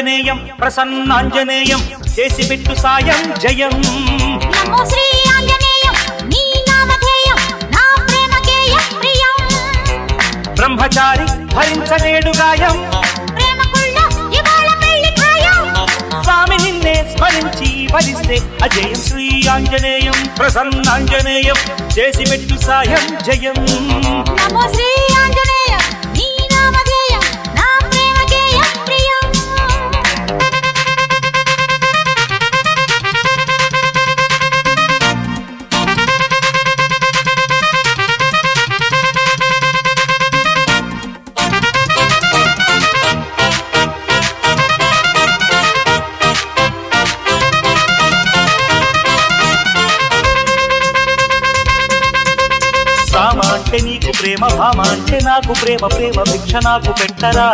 ఆంజనేయం ప్రసన్నాంజనేయం చేసి పెట్టు సాయం జయం. నమో శ్రీ ఆంజనేయం నీ నామధేయం నా ప్రేమకేయ ప్రియం. బ్రహ్మచారి భరించలేడు గాయం. స్వామి నిన్నే స్మరించి భరిస్తే అజయం శ్రీ ఆంజనేయం ప్రసన్నాంజనేయం చేసి పెట్టు సాయం జయం. నమో శ్రీ ప్రేమ భామ అంటే నాకు ప్రేమ ప్రేమ భిక్ష నాకు పెట్టరా?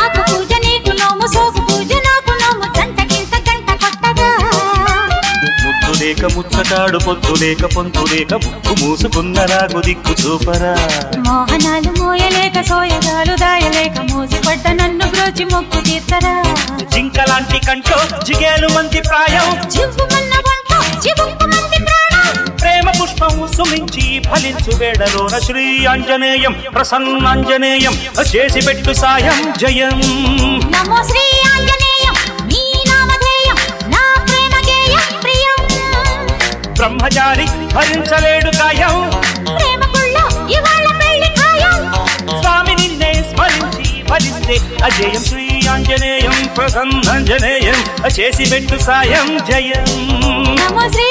ఆకు పూజ నీకు నోము సోకు పూజ నాకు నోము జంట గింత గంట కొట్టగా ముద్దు లేక ముచ్చటాడు పొద్దు లేక పొందు లేక ముక్కు మూసుకున్న రాగు దిక్కు చూపరా? మోహనాలు మోయలేక సోయగాలు దాయలేక మోసపడ్డ నన్ను బ్రోచి మొక్కు తీర్చరా? జింకలాంటి కంటో జిగేలు మంది ప్రాయం. చివ్వుమన్న ఫలించు వేడలోన శ్రీ ఆంజనేయం ప్రసన్నాంజనేయం చేసి పెట్టు సాయం జయం. నమో శ్రీ ఆంజనేయం నీ నామధేయం నా ప్రేమకేయ ప్రియం. బ్రహ్మచారి భరించలేడు గాయం. ప్రేమకుళ్ళ ఇవాళ పెళ్ళి ఖాయం. స్వామి నిన్నే స్మరించి ఫలిస్తే అజయం శ్రీ ఆంజనేయం ప్రసన్నాంజనేయం చేసి పెట్టు సాయం జయం. నమో శ్రీ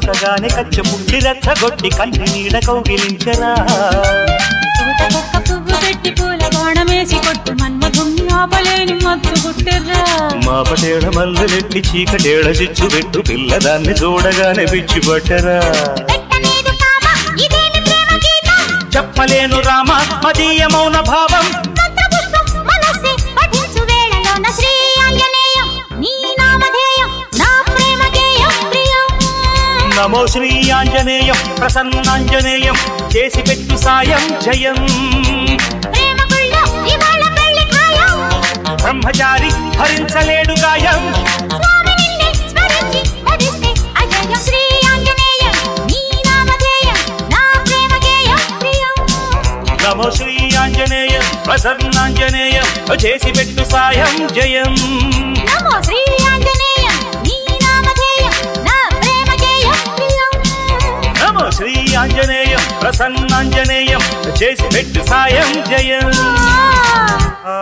సోకగానే కచ్చ పుట్టి రెచ్చగొట్టి కంటి నీడ కౌగిలించరా. పూత కుక్క పువ్వు పెట్టి పూల కోణమేసి కొట్టు మన్మధుణ్ణి ఆపలేని మత్తు గుట్టెర్రా మా పటేడ మల్లెలెట్టి చీకటేడ చిచ్చు పెట్టు పిల్లదాన్ని చూడగానే పిచ్చి పట్టరా. చెప్పలేను రామ మదీయ మౌన భావం శ్రీ ఆంజనేయం ప్రసన్నాంజనేయం చేసి పెట్టు సాయం జయం. బ్రహ్మచారి భరించలేడు గాయం. నమో శ్రీ ఆంజనేయం ప్రసన్నాంజనేయం చేసి పెట్టు సాయం జయం. ఆంజనేయం ప్రసన్నాంజనేయం చేసి పెట్టు సాయం జయం ఆ ఆ